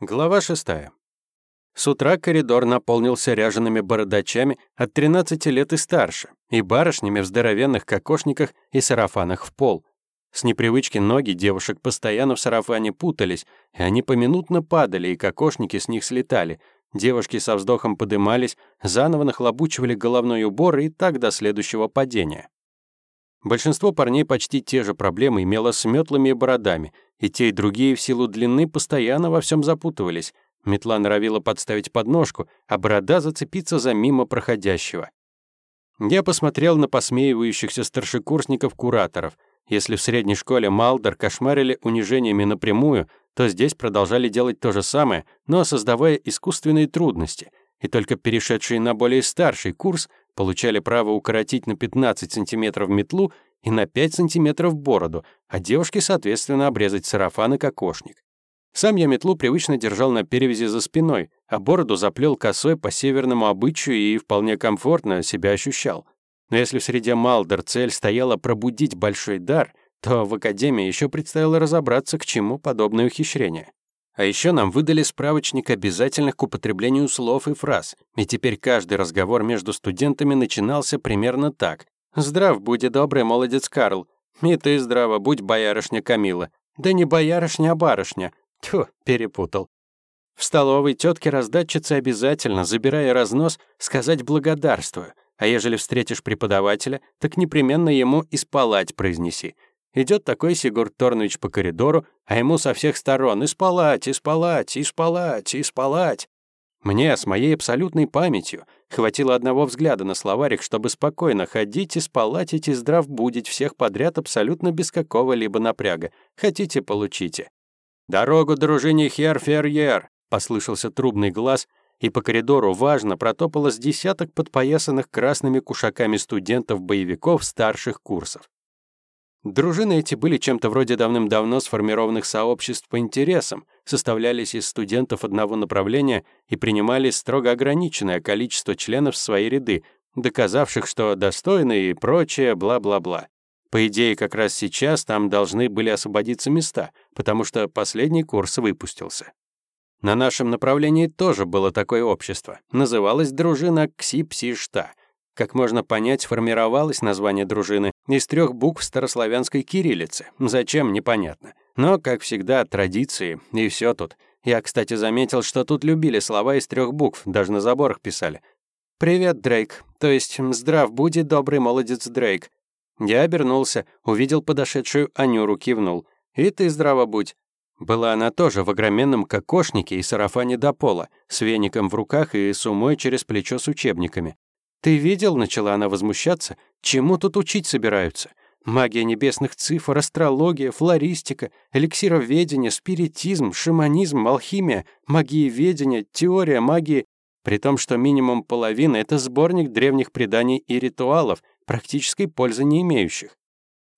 Глава шестая. С утра коридор наполнился ряжеными бородачами от 13 лет и старше, и барышнями в здоровенных кокошниках и сарафанах в пол. С непривычки ноги девушек постоянно в сарафане путались, и они поминутно падали, и кокошники с них слетали. Девушки со вздохом подымались, заново нахлобучивали головной убор и так до следующего падения. Большинство парней почти те же проблемы имело с метлами и бородами, и те, и другие в силу длины постоянно во всем запутывались. Метла норовила подставить подножку, а борода зацепиться за мимо проходящего. Я посмотрел на посмеивающихся старшекурсников-кураторов. Если в средней школе Малдер кошмарили унижениями напрямую, то здесь продолжали делать то же самое, но создавая искусственные трудности. И только перешедшие на более старший курс получали право укоротить на 15 сантиметров метлу и на 5 сантиметров бороду, а девушки, соответственно, обрезать сарафан и кокошник. Сам я метлу привычно держал на перевязи за спиной, а бороду заплел косой по северному обычаю и вполне комфортно себя ощущал. Но если в среде Малдер цель стояла пробудить большой дар, то в Академии еще предстояло разобраться, к чему подобное ухищрение. А еще нам выдали справочник обязательных к употреблению слов и фраз, и теперь каждый разговор между студентами начинался примерно так. «Здрав будь, добрый молодец Карл. И ты здраво, будь боярышня Камила. Да не боярышня, а барышня. Тьфу, перепутал. В столовой тетке раздатчице обязательно, забирая разнос, сказать благодарствую. А ежели встретишь преподавателя, так непременно ему и спалать произнеси. Идет такой Сигурд Торнович по коридору, а ему со всех сторон «И спалать, и спалать, и спалать, и спалать». Мне, с моей абсолютной памятью, хватило одного взгляда на словарик, чтобы спокойно ходить и спалатить и здрав будить всех подряд абсолютно без какого-либо напряга. Хотите — получите. «Дорогу, дружине Хер-Ферьер!» — послышался трубный глаз, и по коридору важно протопало с десяток подпоясанных красными кушаками студентов-боевиков старших курсов. Дружины эти были чем-то вроде давным-давно сформированных сообществ по интересам, составлялись из студентов одного направления и принимали строго ограниченное количество членов в свои ряды, доказавших, что достойны и прочее, бла-бла-бла. По идее, как раз сейчас там должны были освободиться места, потому что последний курс выпустился. На нашем направлении тоже было такое общество. Называлось дружина Кси-Пси-Шта — как можно понять, формировалось название дружины из трех букв старославянской кириллицы. Зачем, непонятно. Но, как всегда, традиции, и все тут. Я, кстати, заметил, что тут любили слова из трех букв, даже на заборах писали. «Привет, Дрейк», то есть «Здрав буди, добрый молодец Дрейк». Я обернулся, увидел подошедшую Анюру, кивнул. «И ты здраво будь». Была она тоже в огроменном кокошнике и сарафане до пола, с веником в руках и сумой через плечо с учебниками. «Ты видел?» — начала она возмущаться. «Чему тут учить собираются? Магия небесных цифр, астрология, флористика, эликсироведение, спиритизм, шаманизм, алхимия, магиеведение, теория магии. При том, что минимум половина — это сборник древних преданий и ритуалов, практической пользы не имеющих.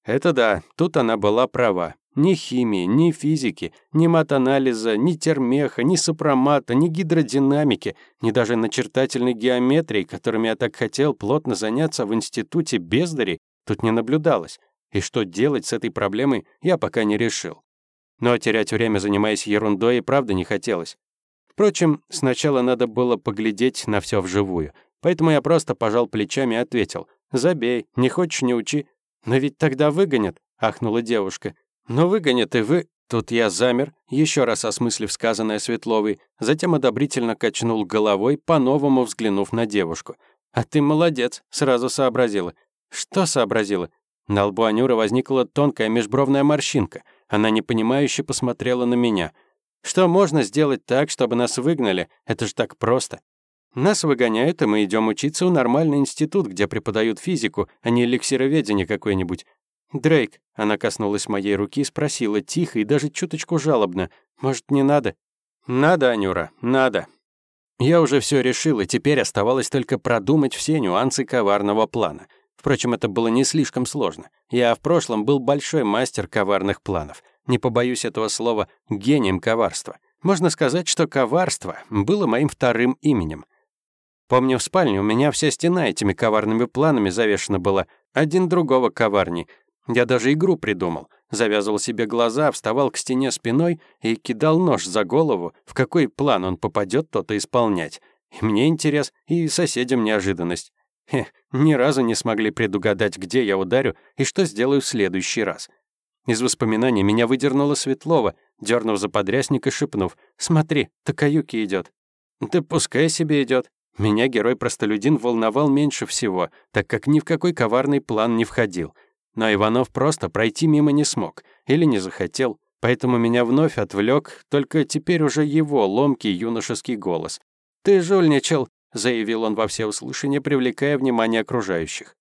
Это да, тут она была права. Ни химии, ни физики, ни матанализа, ни термеха, ни сопромата, ни гидродинамики, ни даже начертательной геометрии, которыми я так хотел плотно заняться в институте бездарей, тут не наблюдалось. И что делать с этой проблемой, я пока не решил. Но терять время, занимаясь ерундой, и правда не хотелось. Впрочем, сначала надо было поглядеть на все вживую. Поэтому я просто пожал плечами и ответил. «Забей, не хочешь — не учи». «Но ведь тогда выгонят», — ахнула девушка. «Но выгонят и вы...» Тут я замер, еще раз осмыслив сказанное Светловой, затем одобрительно качнул головой, по-новому взглянув на девушку. «А ты молодец», — сразу сообразила. «Что сообразила?» На лбу Анюры возникла тонкая межбровная морщинка. Она непонимающе посмотрела на меня. «Что можно сделать так, чтобы нас выгнали? Это же так просто». «Нас выгоняют, и мы идем учиться в нормальный институт, где преподают физику, а не эликсироведение какое-нибудь. «Дрейк», — она коснулась моей руки, спросила тихо и даже чуточку жалобно, «может, не надо?» «Надо, Анюра, надо». Я уже все решил, и теперь оставалось только продумать все нюансы коварного плана. Впрочем, это было не слишком сложно. Я в прошлом был большой мастер коварных планов. Не побоюсь этого слова, гением коварства. Можно сказать, что коварство было моим вторым именем. Помню, в спальне у меня вся стена этими коварными планами завешена была, один другого коварней. Я даже игру придумал. завязывал себе глаза, вставал к стене спиной и кидал нож за голову, в какой план он попадет, то-то исполнять. И мне интерес, и соседям неожиданность. Хе, ни разу не смогли предугадать, где я ударю и что сделаю в следующий раз. Из воспоминаний меня выдернула Светлова, дернув за подрясник и шепнув «Смотри, Такаюки идет. «Да пускай себе идет. Меня герой-простолюдин волновал меньше всего, так как ни в какой коварный план не входил. Но Иванов просто пройти мимо не смог или не захотел, поэтому меня вновь отвлек только теперь уже его ломкий юношеский голос. «Ты жульничал», — заявил он во всеуслышание, привлекая внимание окружающих.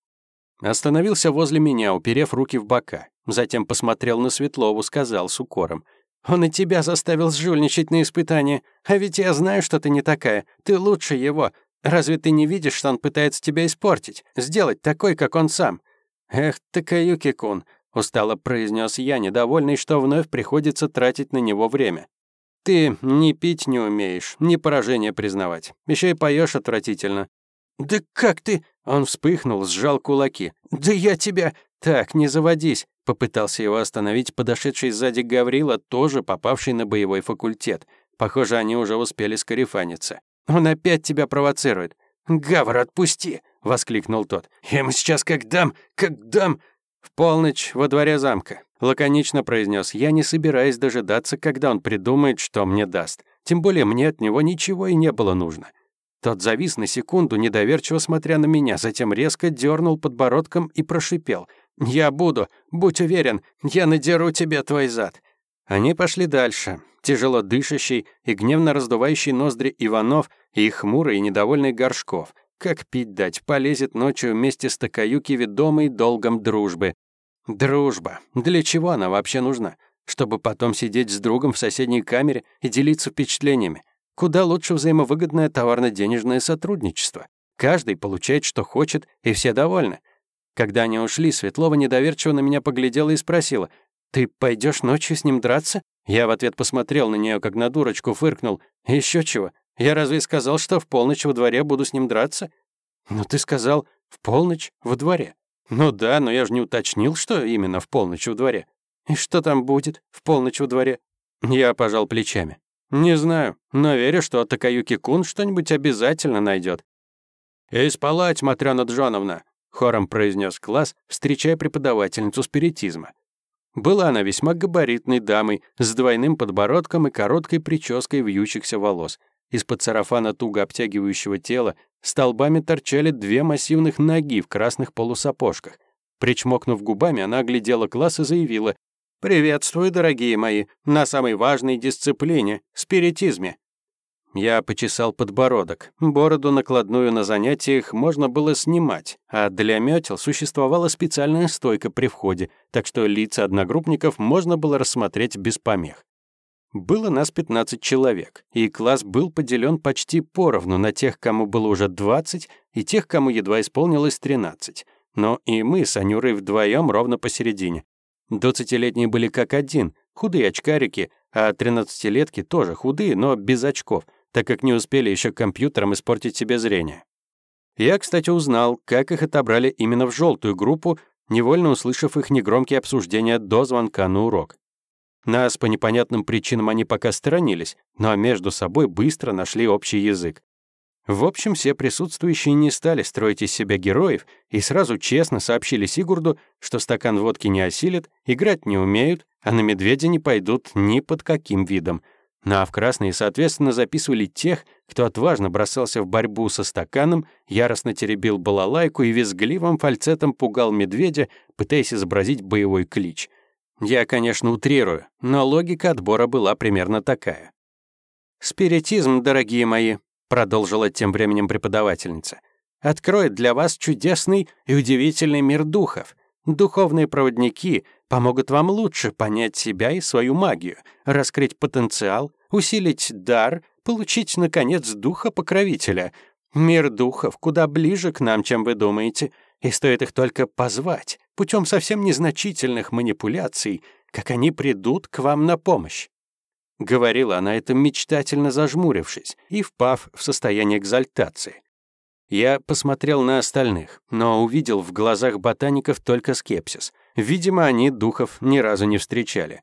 Остановился возле меня, уперев руки в бока. Затем посмотрел на Светлову, сказал с укором. «Он и тебя заставил сжульничать на испытании. А ведь я знаю, что ты не такая. Ты лучше его. Разве ты не видишь, что он пытается тебя испортить? Сделать такой, как он сам?» «Эх, Такаюки-кун», — устало произнес я, недовольный, что вновь приходится тратить на него время. «Ты ни пить не умеешь, ни поражение признавать. Еще и поешь отвратительно. «Да как ты?» Он вспыхнул, сжал кулаки. «Да я тебя...» «Так, не заводись», — попытался его остановить подошедший сзади Гаврила, тоже попавший на боевой факультет. Похоже, они уже успели скарифаниться. «Он опять тебя провоцирует». «Гавр, отпусти!» — воскликнул тот. «Я ему сейчас как дам, как дам!» «В полночь во дворе замка», — лаконично произнес. «Я не собираюсь дожидаться, когда он придумает, что мне даст. Тем более мне от него ничего и не было нужно. Тот завис на секунду, недоверчиво смотря на меня, затем резко дернул подбородком и прошипел. «Я буду, будь уверен, я надеру тебе твой зад». Они пошли дальше. Тяжело дышащий и гневно раздувающий ноздри Иванов и хмурый и недовольный Горшков. Как пить дать, полезет ночью вместе с Такаюки ведомой долгом дружбы. Дружба. Для чего она вообще нужна? Чтобы потом сидеть с другом в соседней камере и делиться впечатлениями. Куда лучше взаимовыгодное товарно-денежное сотрудничество. Каждый получает, что хочет, и все довольны. Когда они ушли, Светлова недоверчиво на меня поглядела и спросила, «Ты пойдешь ночью с ним драться?» Я в ответ посмотрел на нее, как на дурочку, фыркнул. «Еще чего? Я разве сказал, что в полночь во дворе буду с ним драться?» «Ну ты сказал, в полночь во дворе». «Ну да, но я же не уточнил, что именно в полночь во дворе». «И что там будет в полночь во дворе?» Я пожал плечами. «Не знаю, но верю, что Такаюки-кун что-нибудь обязательно найдет. «Эй, спалать, Матрёна Джоновна!» — хором произнес класс, встречая преподавательницу спиритизма. Была она весьма габаритной дамой, с двойным подбородком и короткой прической вьющихся волос. Из-под сарафана туго обтягивающего тела столбами торчали две массивных ноги в красных полусапожках. Причмокнув губами, она оглядела класс и заявила «Приветствую, дорогие мои, на самой важной дисциплине — спиритизме». Я почесал подбородок. Бороду накладную на занятиях можно было снимать, а для метел существовала специальная стойка при входе, так что лица одногруппников можно было рассмотреть без помех. Было нас 15 человек, и класс был поделен почти поровну на тех, кому было уже 20, и тех, кому едва исполнилось 13. Но и мы с Анюрой вдвоем ровно посередине. Двадцатилетние были как один, худые очкарики, а тринадцатилетки тоже худые, но без очков, так как не успели еще компьютером испортить себе зрение. Я, кстати, узнал, как их отобрали именно в желтую группу, невольно услышав их негромкие обсуждения до звонка на урок. Нас по непонятным причинам они пока сторонились, но между собой быстро нашли общий язык. В общем, все присутствующие не стали строить из себя героев и сразу честно сообщили Сигурду, что стакан водки не осилит, играть не умеют, а на медведя не пойдут ни под каким видом. Ну а в красные, соответственно, записывали тех, кто отважно бросался в борьбу со стаканом, яростно теребил балалайку и визгливым фальцетом пугал медведя, пытаясь изобразить боевой клич. Я, конечно, утрирую, но логика отбора была примерно такая. «Спиритизм, дорогие мои, продолжила тем временем преподавательница, откроет для вас чудесный и удивительный мир духов. Духовные проводники помогут вам лучше понять себя и свою магию, раскрыть потенциал, усилить дар, получить, наконец, духа-покровителя. Мир духов куда ближе к нам, чем вы думаете, и стоит их только позвать, путем совсем незначительных манипуляций, как они придут к вам на помощь. Говорила она это мечтательно зажмурившись и впав в состояние экзальтации. Я посмотрел на остальных, но увидел в глазах ботаников только скепсис. Видимо, они духов ни разу не встречали.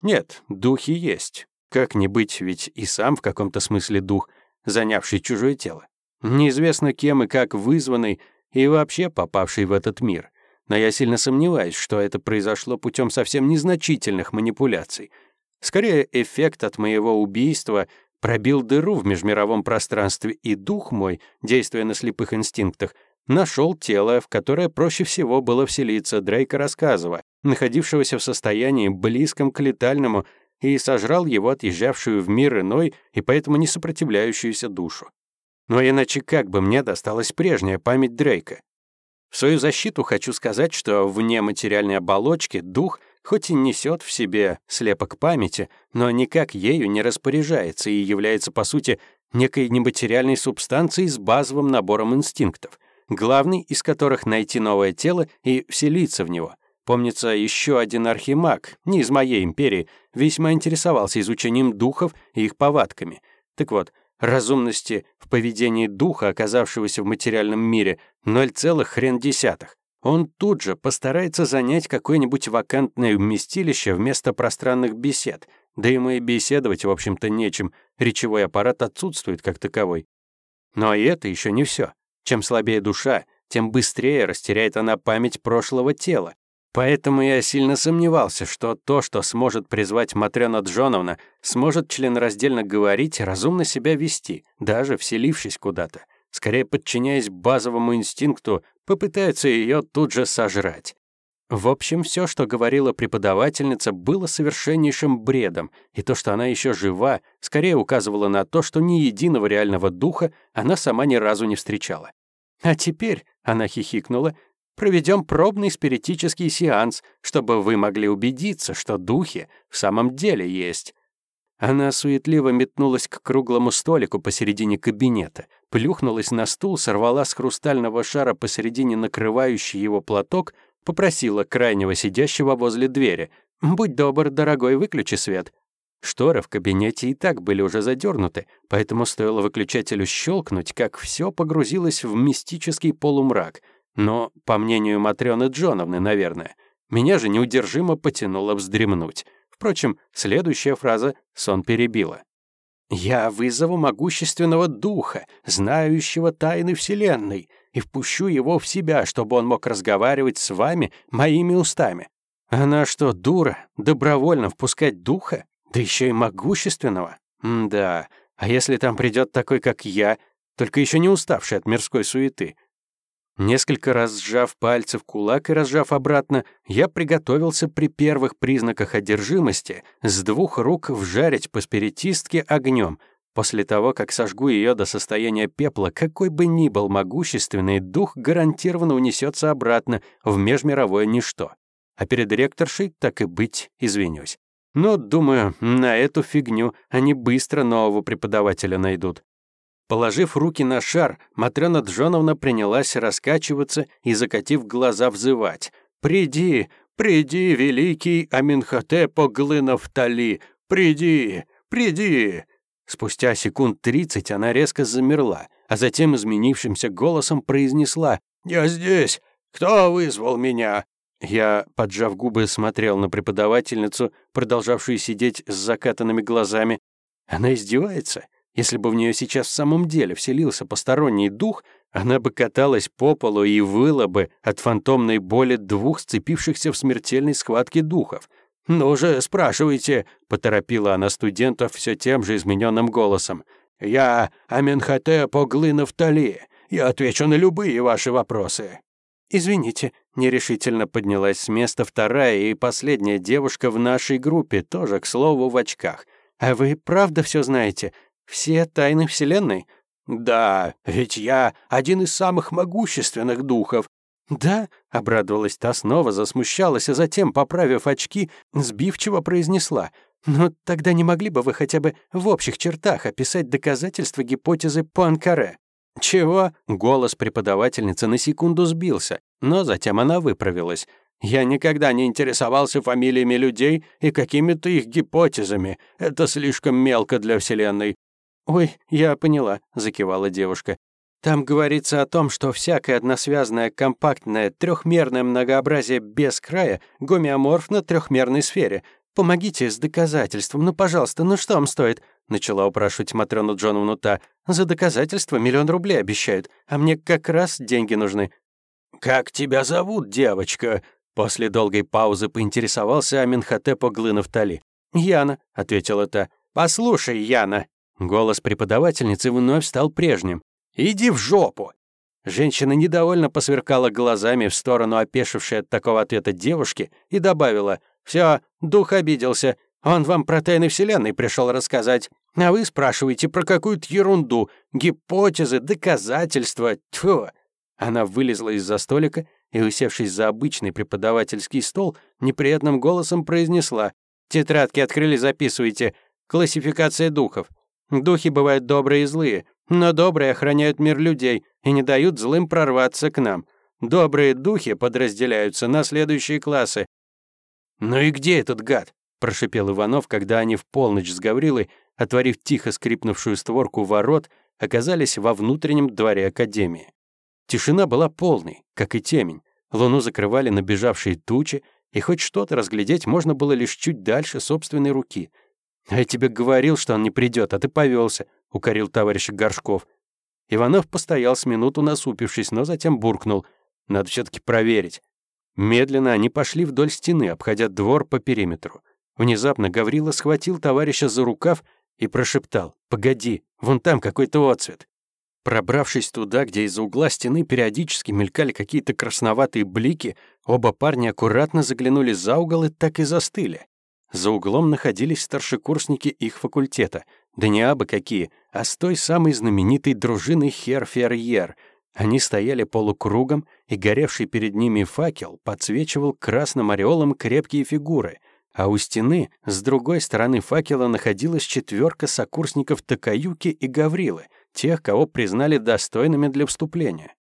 Нет, духи есть. Как не быть, ведь и сам в каком-то смысле дух, занявший чужое тело. Неизвестно кем и как вызванный, и вообще попавший в этот мир. Но я сильно сомневаюсь, что это произошло путем совсем незначительных манипуляций. Скорее, эффект от моего убийства пробил дыру в межмировом пространстве, и дух мой, действуя на слепых инстинктах, нашел тело, в которое проще всего было вселиться Дрейка рассказывая, находившегося в состоянии близком к летальному, и сожрал его отъезжавшую в мир иной и поэтому не сопротивляющуюся душу. Но иначе как бы мне досталась прежняя память Дрейка? В свою защиту хочу сказать, что вне материальной оболочки дух хоть и несет в себе слепок памяти, но никак ею не распоряжается и является, по сути, некой нематериальной субстанцией с базовым набором инстинктов — главный из которых найти новое тело и вселиться в него. Помнится, еще один архимаг, не из моей империи, весьма интересовался изучением духов и их повадками. Так вот, разумности в поведении духа, оказавшегося в материальном мире, ноль целых хрен десятых. Он тут же постарается занять какое-нибудь вакантное вместилище вместо пространных бесед, да ему и беседовать, в общем-то, нечем, речевой аппарат отсутствует как таковой. Но и это еще не все. Чем слабее душа, тем быстрее растеряет она память прошлого тела. Поэтому я сильно сомневался, что то, что сможет призвать Матрёна Джоновна, сможет членораздельно говорить разумно себя вести, даже вселившись куда-то. Скорее, подчиняясь базовому инстинкту, попытается ее тут же сожрать. В общем, все, что говорила преподавательница, было совершеннейшим бредом, и то, что она еще жива, скорее указывало на то, что ни единого реального духа она сама ни разу не встречала. «А теперь», — она хихикнула, «проведем пробный спиритический сеанс, чтобы вы могли убедиться, что духи в самом деле есть». Она суетливо метнулась к круглому столику посередине кабинета, плюхнулась на стул, сорвала с хрустального шара посередине накрывающий его платок — Попросила крайнего сидящего возле двери. «Будь добр, дорогой, выключи свет». Шторы в кабинете и так были уже задернуты, поэтому стоило выключателю щелкнуть, как все погрузилось в мистический полумрак. Но, по мнению Матрёны Джоновны, наверное, меня же неудержимо потянуло вздремнуть. Впрочем, следующая фраза сон перебила. «Я вызову могущественного духа, знающего тайны Вселенной и впущу его в себя, чтобы он мог разговаривать с вами моими устами. Она что, дура, добровольно впускать духа? Да еще и могущественного? М да, а если там придет такой, как я, только еще не уставший от мирской суеты? Несколько раз сжав пальцы в кулак и разжав обратно, я приготовился при первых признаках одержимости с двух рук вжарить по спиритистке огнем, После того, как сожгу ее до состояния пепла, какой бы ни был могущественный дух гарантированно унесется обратно в межмировое ничто. А перед ректоршей, так и быть, извинюсь. Но, думаю, на эту фигню они быстро нового преподавателя найдут. Положив руки на шар, Матрёна Джоновна принялась раскачиваться и, закатив глаза, взывать. «Приди, приди, великий Аминхотеп Оглынов-Тали! Приди, приди!» Спустя секунд тридцать она резко замерла, а затем изменившимся голосом произнесла «Я здесь! Кто вызвал меня?» Я, поджав губы, смотрел на преподавательницу, продолжавшую сидеть с закатанными глазами. Она издевается? Если бы в нее сейчас в самом деле вселился посторонний дух, она бы каталась по полу и выла бы от фантомной боли двух сцепившихся в смертельной схватке духов — «Ну же, спрашивайте», — поторопила она студентов все тем же измененным голосом. «Я Аменхотеп Оглынов Тали. Я отвечу на любые ваши вопросы». «Извините», — нерешительно поднялась с места вторая и последняя девушка в нашей группе, тоже, к слову, в очках. «А вы правда все знаете? Все тайны Вселенной?» «Да, ведь я один из самых могущественных духов, «Да?» — обрадовалась та снова, засмущалась, а затем, поправив очки, сбивчиво произнесла. «Но тогда не могли бы вы хотя бы в общих чертах описать доказательства гипотезы Пуанкаре?» «Чего?» — голос преподавательницы на секунду сбился, но затем она выправилась. «Я никогда не интересовался фамилиями людей и какими-то их гипотезами. Это слишком мелко для Вселенной». «Ой, я поняла», — закивала девушка. Там говорится о том, что всякое односвязанное, компактное, трехмерное многообразие без края гомеоморфно трехмерной сфере. Помогите с доказательством, ну, пожалуйста, ну что вам стоит?» Начала упрашивать Матрёну Джоновну та. «За доказательство миллион рублей обещают, а мне как раз деньги нужны». «Как тебя зовут, девочка?» После долгой паузы поинтересовался Аминхотеп Оглынов Тали. «Яна», — ответила та. «Послушай, Яна». Голос преподавательницы вновь стал прежним. «Иди в жопу!» Женщина недовольно посверкала глазами в сторону опешившей от такого ответа девушки и добавила «Всё, дух обиделся. Он вам про тайны Вселенной пришел рассказать. А вы спрашиваете про какую-то ерунду, гипотезы, доказательства. Тьфу!» Она вылезла из-за столика и, усевшись за обычный преподавательский стол, неприятным голосом произнесла «Тетрадки открыли, записывайте. Классификация духов. Духи бывают добрые и злые, но добрые охраняют мир людей и не дают злым прорваться к нам. Добрые духи подразделяются на следующие классы. «Ну и где этот гад?» – прошипел Иванов, когда они в полночь с Гаврилой, отворив тихо скрипнувшую створку ворот, оказались во внутреннем дворе Академии. Тишина была полной, как и темень. Луну закрывали набежавшие тучи, и хоть что-то разглядеть можно было лишь чуть дальше собственной руки. «А я тебе говорил, что он не придет, а ты повелся», — укорил товарищ Горшков. Иванов постоял с минуту насупившись, но затем буркнул. «Надо все таки проверить». Медленно они пошли вдоль стены, обходя двор по периметру. Внезапно Гаврила схватил товарища за рукав и прошептал. «Погоди, вон там какой-то отцвет». Пробравшись туда, где из-за угла стены периодически мелькали какие-то красноватые блики, оба парня аккуратно заглянули за угол и так и застыли. За углом находились старшекурсники их факультета, да не абы какие, а с той самой знаменитой дружиной Херферьер. Они стояли полукругом, и горевший перед ними факел подсвечивал красным ореолом крепкие фигуры, а у стены, с другой стороны факела, находилась четверка сокурсников Такаюки и Гаврилы — тех, кого признали достойными для вступления.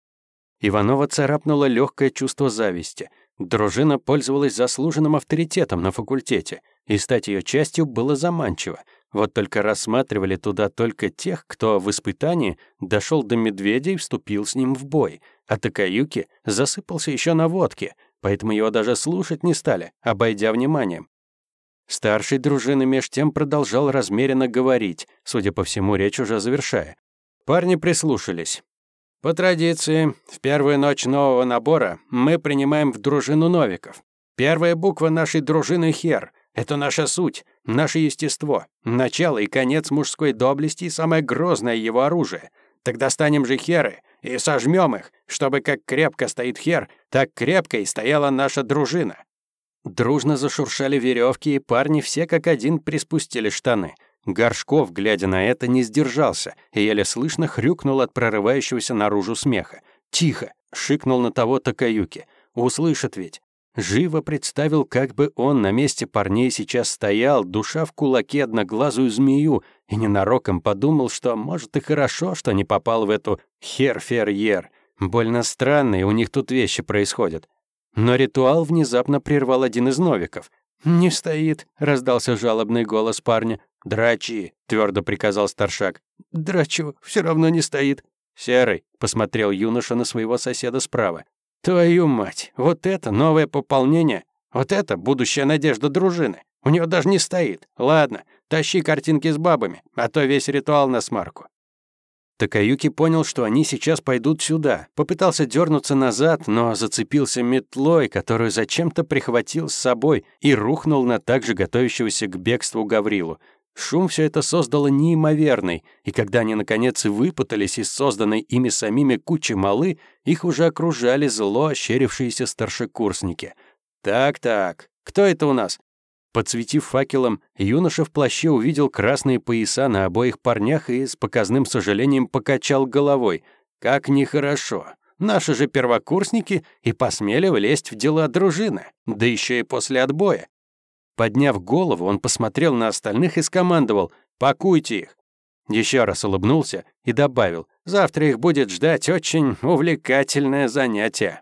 Иванова царапнуло легкое чувство зависти. Дружина пользовалась заслуженным авторитетом на факультете, и стать ее частью было заманчиво. Вот только рассматривали туда только тех, кто в испытании дошел до медведя и вступил с ним в бой, а Такаюки засыпался еще на водке, поэтому его даже слушать не стали, обойдя вниманием. Старший дружины меж тем продолжал размеренно говорить, судя по всему, речь уже завершая. Парни прислушались. По традиции, в первую ночь нового набора мы принимаем в дружину новиков. Первая буква нашей дружины — хер. Это наша суть, наше естество, начало и конец мужской доблести и самое грозное его оружие. Тогда станем же херы и сожмем их, чтобы как крепко стоит хер, так крепко и стояла наша дружина. Дружно зашуршали веревки, и парни все как один приспустили штаны — Горшков, глядя на это, не сдержался и еле слышно хрюкнул от прорывающегося наружу смеха. «Тихо!» — шикнул на того Такаюки. «Услышат ведь!» Живо представил, как бы он на месте парней сейчас стоял, душа в кулаке одноглазую змею, и ненароком подумал, что, может, и хорошо, что не попал в эту хер-фер-ер. Больно странные у них тут вещи происходят. Но ритуал внезапно прервал один из новиков. «Не стоит», — раздался жалобный голос парня. «Драчи», — твердо приказал старшак. «Драчу, все равно не стоит». «Серый», — посмотрел юноша на своего соседа справа. «Твою мать, вот это новое пополнение, вот это будущая надежда дружины. У него даже не стоит. Ладно, тащи картинки с бабами, а то весь ритуал на смарку». Такаюки понял, что они сейчас пойдут сюда. Попытался дернуться назад, но зацепился метлой, которую зачем-то прихватил с собой, и рухнул на также готовящегося к бегству Гаврилу. Шум все это создало неимоверный, и когда они, наконец, выпутались из созданной ими самими кучи малы, их уже окружали зло ощерившиеся старшекурсники. «Так-так, кто это у нас?» Подсветив факелом, юноша в плаще увидел красные пояса на обоих парнях и с показным сожалением покачал головой. «Как нехорошо. Наши же первокурсники и посмели влезть в дела дружины, да еще и после отбоя. Подняв голову, он посмотрел на остальных и скомандовал «Пакуйте их!». Еще раз улыбнулся и добавил «Завтра их будет ждать очень увлекательное занятие».